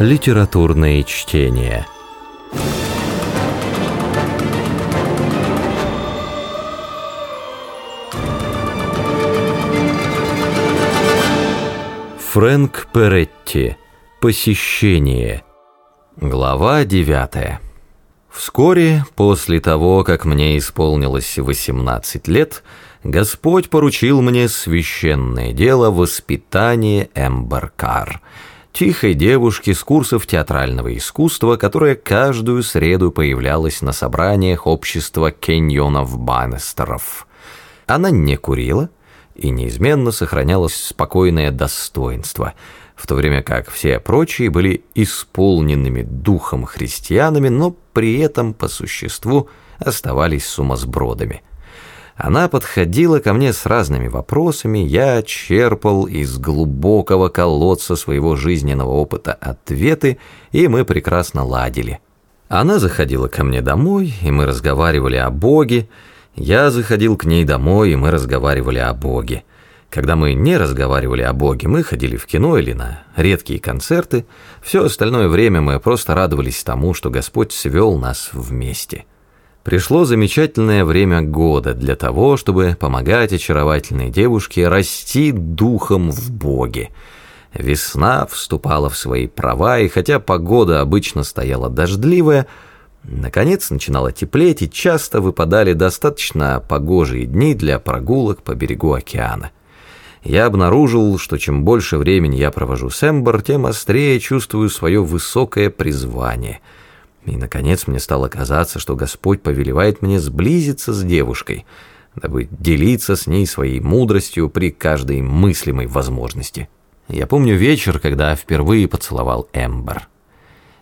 Литературные чтения. Фрэнк Перетти. Посещение. Глава девятая. Вскоре после того, как мне исполнилось 18 лет, Господь поручил мне священное дело воспитания Эмбер Карр, тихой девушки с курсов театрального искусства, которая каждую среду появлялась на собраниях общества кеньонов-баннестеров. Она не курила и неизменно сохраняла спокойное достоинство – в то время как все прочие были исполненными духом христианами, но при этом по существу оставались сумасбродами. Она подходила ко мне с разными вопросами, я черпал из глубокого колодца своего жизненного опыта ответы, и мы прекрасно ладили. Она заходила ко мне домой, и мы разговаривали о Боге, я заходил к ней домой, и мы разговаривали о Боге. Когда мы не разговаривали о Боге, мы ходили в кино или на редкие концерты. Все остальное время мы просто радовались тому, что Господь свел нас вместе. Пришло замечательное время года для того, чтобы помогать очаровательной девушке расти духом в Боге. Весна вступала в свои права, и хотя погода обычно стояла дождливая, наконец начинало теплеть, и часто выпадали достаточно погожие дни для прогулок по берегу океана я обнаружил, что чем больше времени я провожу с Эмбер, тем острее чувствую свое высокое призвание. И, наконец, мне стало казаться, что Господь повелевает мне сблизиться с девушкой, дабы делиться с ней своей мудростью при каждой мыслимой возможности. Я помню вечер, когда впервые поцеловал Эмбер.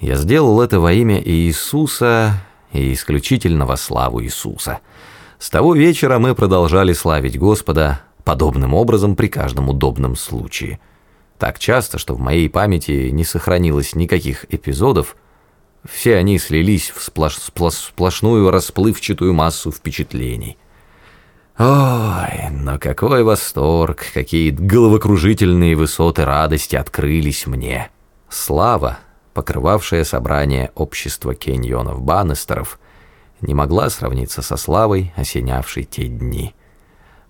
Я сделал это во имя Иисуса и исключительно во славу Иисуса. С того вечера мы продолжали славить Господа, подобным образом при каждом удобном случае. Так часто, что в моей памяти не сохранилось никаких эпизодов, все они слились в сплош сплош сплошную расплывчатую массу впечатлений. Ой, но какой восторг, какие головокружительные высоты радости открылись мне. Слава, покрывавшая собрание общества кеньонов-баннестеров, не могла сравниться со славой, осенявшей те дни.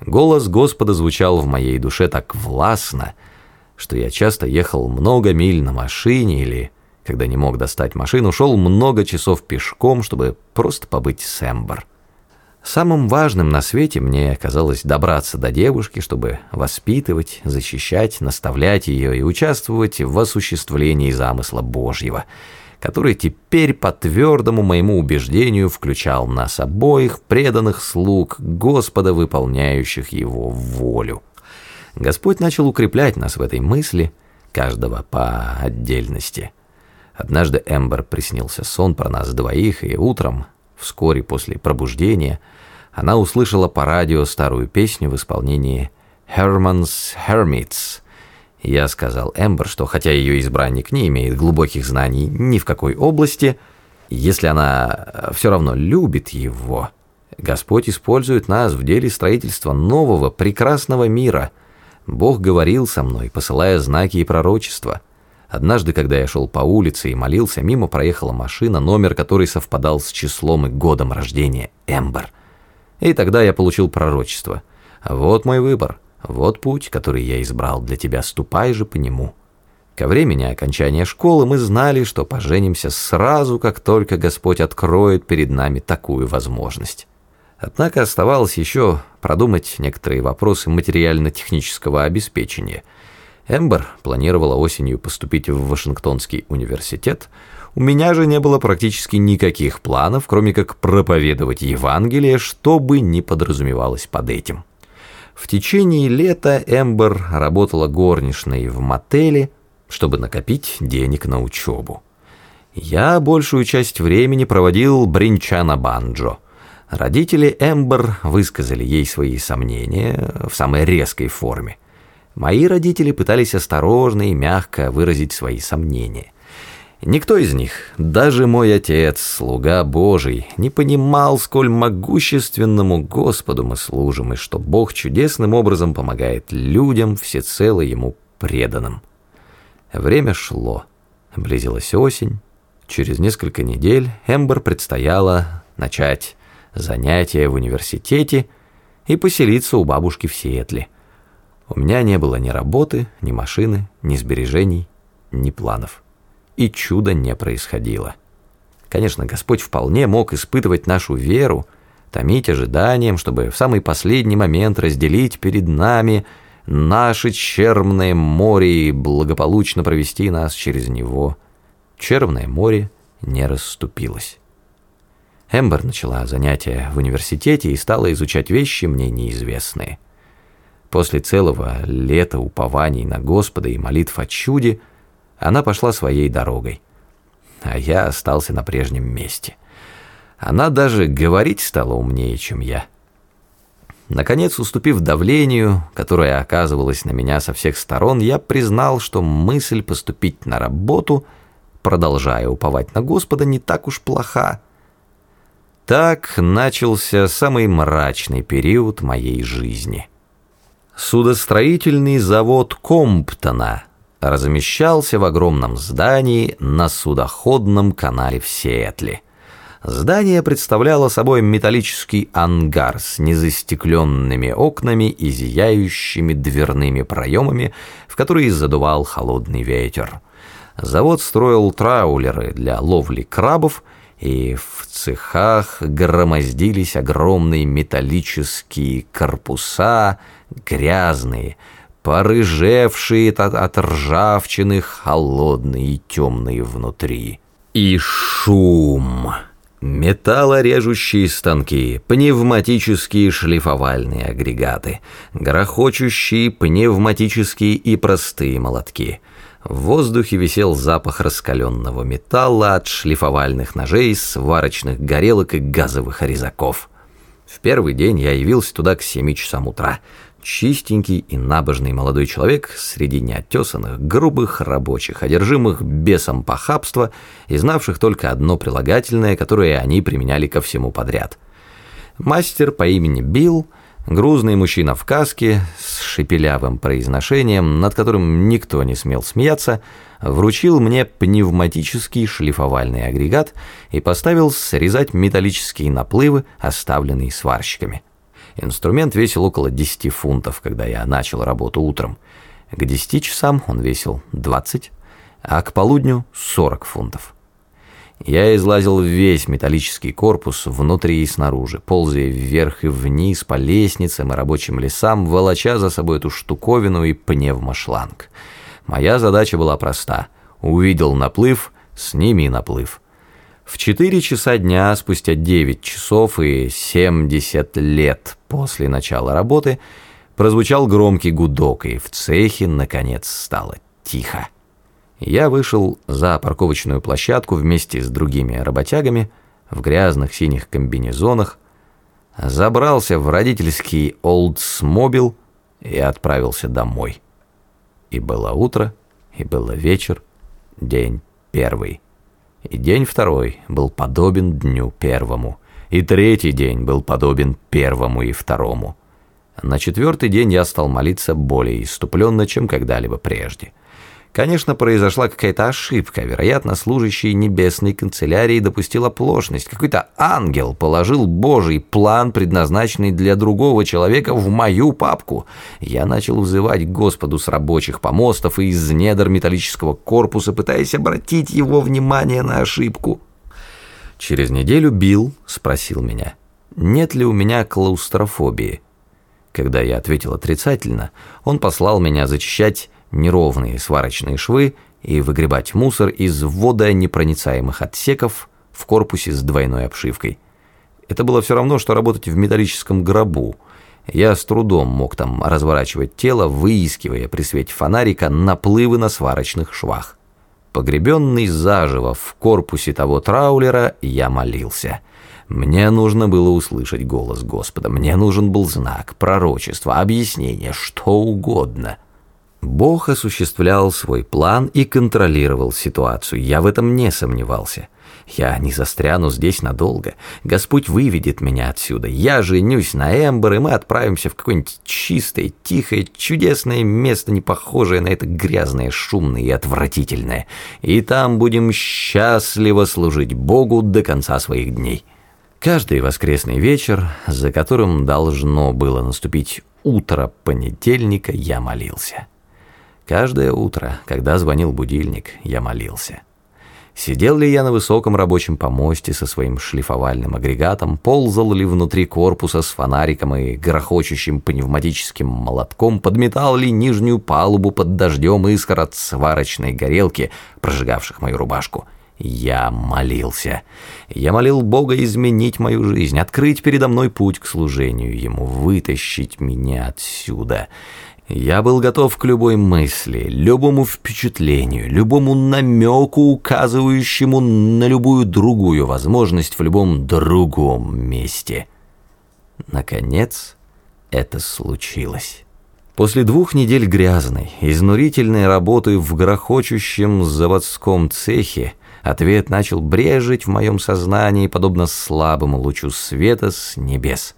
Голос Господа звучал в моей душе так властно, что я часто ехал много миль на машине или, когда не мог достать машину, шел много часов пешком, чтобы просто побыть с Эмбер. Самым важным на свете мне казалось добраться до девушки, чтобы воспитывать, защищать, наставлять ее и участвовать в осуществлении замысла Божьего — который теперь по твердому моему убеждению включал нас обоих, преданных слуг Господа, выполняющих его волю. Господь начал укреплять нас в этой мысли, каждого по отдельности. Однажды Эмбер приснился сон про нас двоих, и утром, вскоре после пробуждения, она услышала по радио старую песню в исполнении «Herman's Hermits», я сказал Эмбер, что хотя ее избранник не имеет глубоких знаний ни в какой области, если она э, все равно любит его, Господь использует нас в деле строительства нового, прекрасного мира. Бог говорил со мной, посылая знаки и пророчества. Однажды, когда я шел по улице и молился, мимо проехала машина, номер которой совпадал с числом и годом рождения Эмбер. И тогда я получил пророчество. Вот мой выбор. Вот путь, который я избрал для тебя, ступай же по нему. Ко времени окончания школы мы знали, что поженимся сразу, как только Господь откроет перед нами такую возможность. Однако оставалось еще продумать некоторые вопросы материально-технического обеспечения. Эмбер планировала осенью поступить в Вашингтонский университет, у меня же не было практически никаких планов, кроме как проповедовать Евангелие, что бы ни подразумевалось под этим. В течение лета Эмбер работала горничной в мотеле, чтобы накопить денег на учебу. Я большую часть времени проводил бренча на банджо. Родители Эмбер высказали ей свои сомнения в самой резкой форме. Мои родители пытались осторожно и мягко выразить свои сомнения. Никто из них, даже мой отец, слуга Божий, не понимал, сколь могущественному Господу мы служим, и что Бог чудесным образом помогает людям, всецело Ему преданным. Время шло. Близилась осень. Через несколько недель Эмбер предстояло начать занятия в университете и поселиться у бабушки в Сиэтле. У меня не было ни работы, ни машины, ни сбережений, ни планов. И чуда не происходило. Конечно, Господь вполне мог испытывать нашу веру, томить ожиданием, чтобы в самый последний момент разделить перед нами наше черное море и благополучно провести нас через него. Черное море не расступилось. Эмбер начала занятия в университете и стала изучать вещи мне неизвестные. После целого лета упований на Господа и молитв о чуде она пошла своей дорогой, а я остался на прежнем месте. Она даже говорить стала умнее, чем я. Наконец, уступив давлению, которое оказывалось на меня со всех сторон, я признал, что мысль поступить на работу, продолжая уповать на Господа, не так уж плоха. Так начался самый мрачный период моей жизни. Судостроительный завод Комптона размещался в огромном здании на судоходном канале в Сиэтле. Здание представляло собой металлический ангар с незастекленными окнами и зияющими дверными проемами, в которые задувал холодный ветер. Завод строил траулеры для ловли крабов – и в цехах громоздились огромные металлические корпуса, грязные, порыжевшие от, ржавчины, холодные и темные внутри. И шум. Металлорежущие станки, пневматические шлифовальные агрегаты, грохочущие пневматические и простые молотки — в воздухе висел запах раскаленного металла от шлифовальных ножей, сварочных горелок и газовых резаков. В первый день я явился туда к семи часам утра. Чистенький и набожный молодой человек среди неотесанных, грубых рабочих, одержимых бесом похабства и знавших только одно прилагательное, которое они применяли ко всему подряд. Мастер по имени Билл Грузный мужчина в каске с шепелявым произношением, над которым никто не смел смеяться, вручил мне пневматический шлифовальный агрегат и поставил срезать металлические наплывы, оставленные сварщиками. Инструмент весил около 10 фунтов, когда я начал работу утром. К 10 часам он весил 20, а к полудню 40 фунтов. Я излазил весь металлический корпус внутри и снаружи, ползая вверх и вниз по лестницам и рабочим лесам, волоча за собой эту штуковину и пневмошланг. Моя задача была проста. Увидел наплыв, сними наплыв. В 4 часа дня, спустя 9 часов и 70 лет после начала работы, прозвучал громкий гудок, и в цехе, наконец, стало тихо. Я вышел за парковочную площадку вместе с другими работягами в грязных синих комбинезонах, забрался в родительский Oldsmobile и отправился домой. И было утро, и было вечер, день первый. И день второй был подобен дню первому, и третий день был подобен первому и второму. На четвертый день я стал молиться более иступленно, чем когда-либо прежде – Конечно, произошла какая-то ошибка. Вероятно, служащий небесной канцелярии допустил оплошность. Какой-то ангел положил божий план, предназначенный для другого человека, в мою папку. Я начал взывать к Господу с рабочих помостов и из недр металлического корпуса, пытаясь обратить его внимание на ошибку. Через неделю Билл спросил меня, нет ли у меня клаустрофобии. Когда я ответил отрицательно, он послал меня зачищать неровные сварочные швы и выгребать мусор из водонепроницаемых отсеков в корпусе с двойной обшивкой. Это было все равно, что работать в металлическом гробу. Я с трудом мог там разворачивать тело, выискивая при свете фонарика наплывы на сварочных швах. Погребенный заживо в корпусе того траулера, я молился. Мне нужно было услышать голос Господа, мне нужен был знак, пророчество, объяснение, что угодно — Бог осуществлял свой план и контролировал ситуацию, я в этом не сомневался. Я не застряну здесь надолго. Господь выведет меня отсюда. Я женюсь на Эмбер, и мы отправимся в какое-нибудь чистое, тихое, чудесное место, не похожее на это грязное, шумное и отвратительное. И там будем счастливо служить Богу до конца своих дней. Каждый воскресный вечер, за которым должно было наступить утро понедельника, я молился. Каждое утро, когда звонил будильник, я молился. Сидел ли я на высоком рабочем помосте со своим шлифовальным агрегатом, ползал ли внутри корпуса с фонариком и грохочущим пневматическим молотком, подметал ли нижнюю палубу под дождем искр от сварочной горелки, прожигавших мою рубашку. Я молился. Я молил Бога изменить мою жизнь, открыть передо мной путь к служению Ему, вытащить меня отсюда. Я был готов к любой мысли, любому впечатлению, любому намеку, указывающему на любую другую возможность в любом другом месте. Наконец, это случилось. После двух недель грязной, изнурительной работы в грохочущем заводском цехе, ответ начал брежить в моем сознании, подобно слабому лучу света с небес.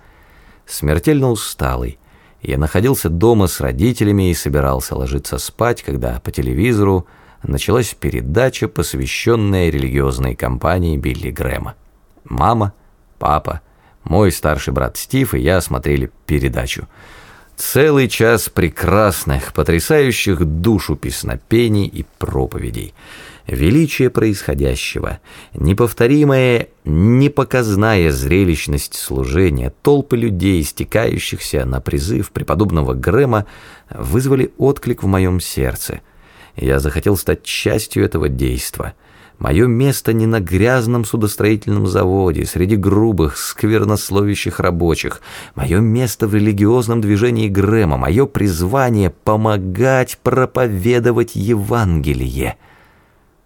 Смертельно усталый, я находился дома с родителями и собирался ложиться спать, когда по телевизору началась передача, посвященная религиозной кампании Билли Грэма. Мама, папа, мой старший брат Стив и я смотрели передачу. Целый час прекрасных, потрясающих душу песнопений и проповедей – величие происходящего, неповторимая, непоказная зрелищность служения, толпы людей, стекающихся на призыв преподобного Грэма, вызвали отклик в моем сердце. Я захотел стать частью этого действа. Мое место не на грязном судостроительном заводе, среди грубых, сквернословящих рабочих. Мое место в религиозном движении Грэма, мое призвание — помогать проповедовать Евангелие.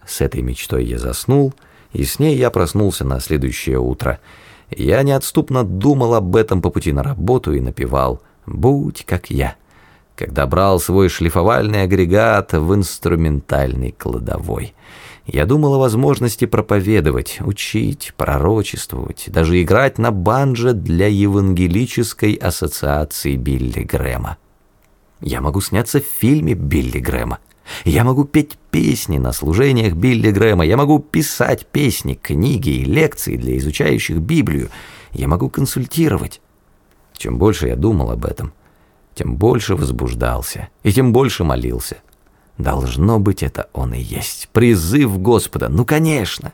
С этой мечтой я заснул, и с ней я проснулся на следующее утро. Я неотступно думал об этом по пути на работу и напевал «Будь как я», когда брал свой шлифовальный агрегат в инструментальной кладовой. Я думал о возможности проповедовать, учить, пророчествовать, даже играть на банджо для Евангелической ассоциации Билли Грэма. Я могу сняться в фильме Билли Грэма. Я могу петь песни на служениях Билли Грэма, я могу писать песни, книги и лекции для изучающих Библию, я могу консультировать. Чем больше я думал об этом, тем больше возбуждался и тем больше молился. Должно быть, это он и есть. Призыв Господа, ну, конечно.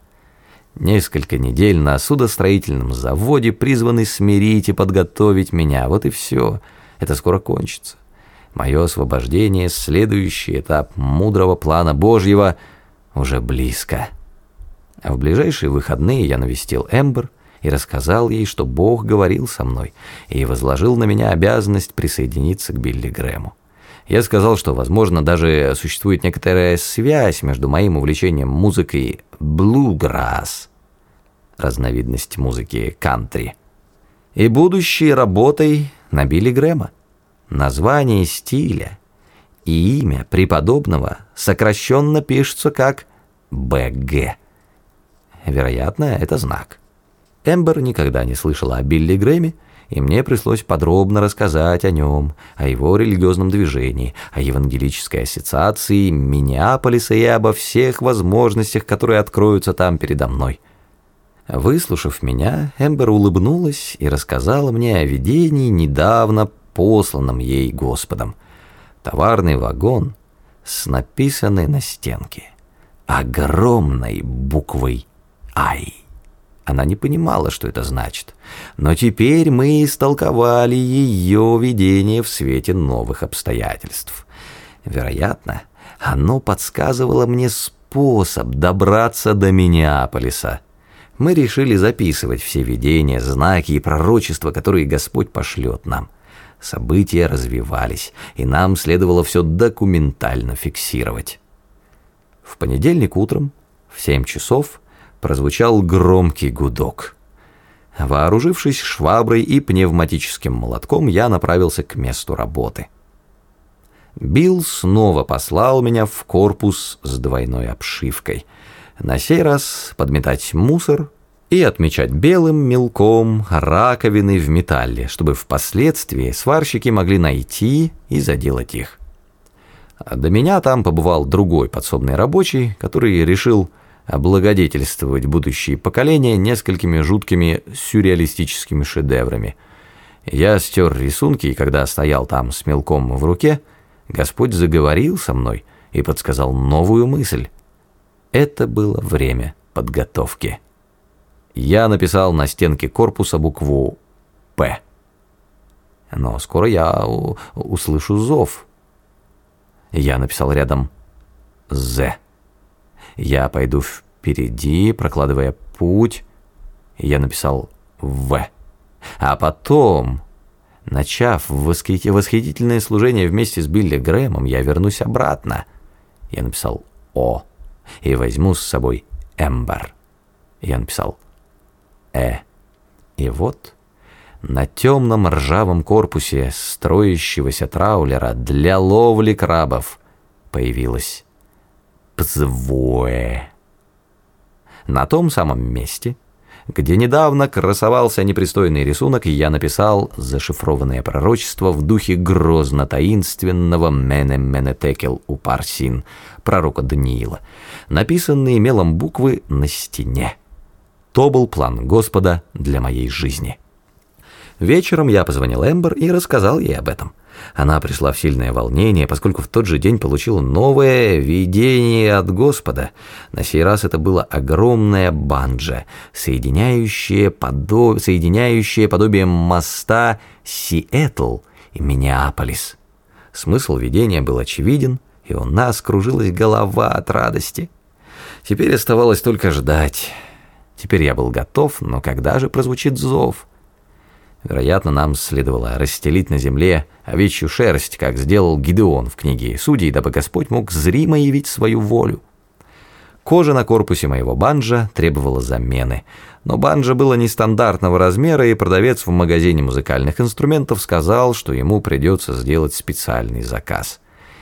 Несколько недель на судостроительном заводе призваны смирить и подготовить меня, вот и все. Это скоро кончится. Мое освобождение, следующий этап мудрого плана Божьего, уже близко. А в ближайшие выходные я навестил Эмбер и рассказал ей, что Бог говорил со мной и возложил на меня обязанность присоединиться к Билли Грэму. Я сказал, что, возможно, даже существует некоторая связь между моим увлечением музыкой блуграсс, разновидность музыки кантри, и будущей работой на Билли Грэма. Название стиля и имя преподобного сокращенно пишутся как БГ. Вероятно, это знак. Эмбер никогда не слышала о Билли Грэме, и мне пришлось подробно рассказать о нем, о его религиозном движении, о евангелической ассоциации Миннеаполиса и обо всех возможностях, которые откроются там передо мной. Выслушав меня, Эмбер улыбнулась и рассказала мне о видении недавно посланном ей Господом. Товарный вагон с написанной на стенке огромной буквой «Ай». Она не понимала, что это значит, но теперь мы истолковали ее видение в свете новых обстоятельств. Вероятно, оно подсказывало мне способ добраться до Миннеаполиса. Мы решили записывать все видения, знаки и пророчества, которые Господь пошлет нам. События развивались, и нам следовало все документально фиксировать. В понедельник утром в семь часов прозвучал громкий гудок. Вооружившись шваброй и пневматическим молотком, я направился к месту работы. Билл снова послал меня в корпус с двойной обшивкой. На сей раз подметать мусор и отмечать белым мелком раковины в металле, чтобы впоследствии сварщики могли найти и заделать их. А до меня там побывал другой подсобный рабочий, который решил облагодетельствовать будущие поколения несколькими жуткими сюрреалистическими шедеврами. Я стер рисунки, и когда стоял там с мелком в руке, Господь заговорил со мной и подсказал новую мысль. Это было время подготовки. Я написал на стенке корпуса букву «П». Но скоро я услышу зов. Я написал рядом «З». Я пойду впереди, прокладывая путь. Я написал «В». А потом, начав восхитительное служение вместе с Билли Грэмом, я вернусь обратно. Я написал «О» и возьму с собой «Эмбер». Я написал «Э». И вот на темном ржавом корпусе строящегося траулера для ловли крабов появилась Пзвое. На том самом месте, где недавно красовался непристойный рисунок, я написал зашифрованное пророчество в духе грозно-таинственного Мене Менетекел Упарсин, пророка Даниила, написанные мелом буквы на стене. То был план Господа для моей жизни. Вечером я позвонил Эмбер и рассказал ей об этом. Она пришла в сильное волнение, поскольку в тот же день получила новое видение от Господа. На сей раз это было огромное банджа, соединяющее, подоб... соединяющее подобие моста Сиэтл и Миннеаполис. Смысл видения был очевиден, и у нас кружилась голова от радости. Теперь оставалось только ждать. Теперь я был готов, но когда же прозвучит зов? Вероятно, нам следовало расстелить на земле овечью шерсть, как сделал Гидеон в книге Судей, дабы Господь мог зримо явить свою волю. Кожа на корпусе моего банджа требовала замены, но банджа было нестандартного размера, и продавец в магазине музыкальных инструментов сказал, что ему придется сделать специальный заказ.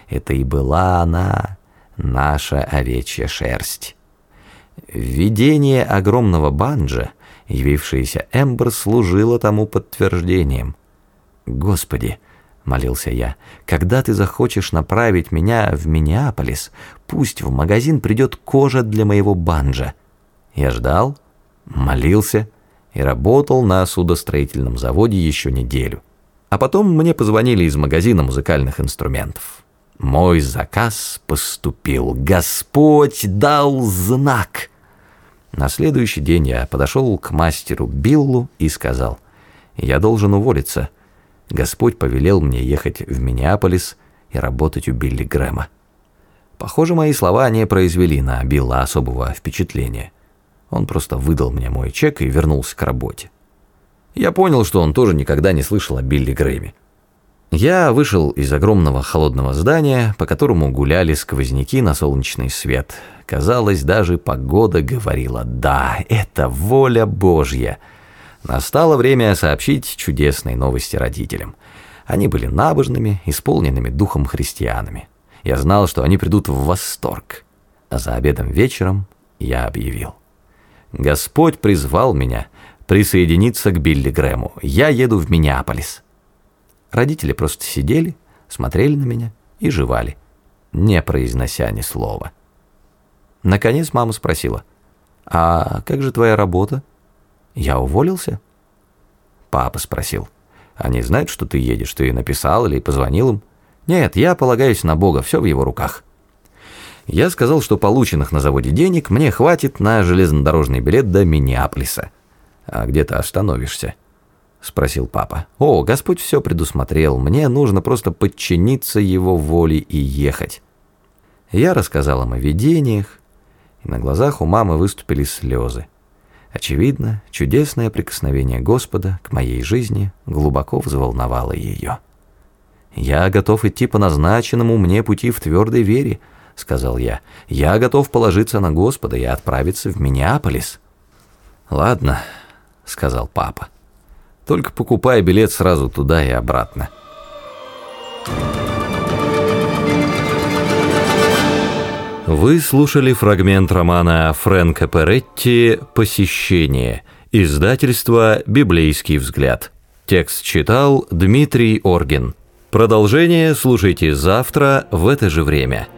Это и была она, наша овечья шерсть. Введение огромного банджа — Явившаяся Эмбер служила тому подтверждением. «Господи!» — молился я. «Когда ты захочешь направить меня в Миннеаполис, пусть в магазин придет кожа для моего банджа». Я ждал, молился и работал на судостроительном заводе еще неделю. А потом мне позвонили из магазина музыкальных инструментов. Мой заказ поступил. Господь дал знак. На следующий день я подошел к мастеру Биллу и сказал, «Я должен уволиться. Господь повелел мне ехать в Миннеаполис и работать у Билли Грэма». Похоже, мои слова не произвели на Билла особого впечатления. Он просто выдал мне мой чек и вернулся к работе. Я понял, что он тоже никогда не слышал о Билли Грэме. Я вышел из огромного холодного здания, по которому гуляли сквозняки на солнечный свет. Казалось, даже погода говорила «Да, это воля Божья». Настало время сообщить чудесные новости родителям. Они были набожными, исполненными духом христианами. Я знал, что они придут в восторг. А за обедом вечером я объявил. Господь призвал меня присоединиться к Билли Грэму. Я еду в Миннеаполис. Родители просто сидели, смотрели на меня и жевали, не произнося ни слова. Наконец мама спросила, «А как же твоя работа? Я уволился?» Папа спросил, «Они знают, что ты едешь? Ты написал или позвонил им?» «Нет, я полагаюсь на Бога, все в его руках». Я сказал, что полученных на заводе денег мне хватит на железнодорожный билет до Миннеаполиса. «А где ты остановишься?» — спросил папа. «О, Господь все предусмотрел. Мне нужно просто подчиниться Его воле и ехать». Я рассказал им о видениях, и на глазах у мамы выступили слезы. Очевидно, чудесное прикосновение Господа к моей жизни глубоко взволновало ее. «Я готов идти по назначенному мне пути в твердой вере», — сказал я. «Я готов положиться на Господа и отправиться в Миннеаполис». «Ладно», — сказал папа. Только покупай билет сразу туда и обратно. Вы слушали фрагмент романа Фрэнка Перетти «Посещение», издательство «Библейский взгляд». Текст читал Дмитрий Оргин. Продолжение слушайте завтра в это же время.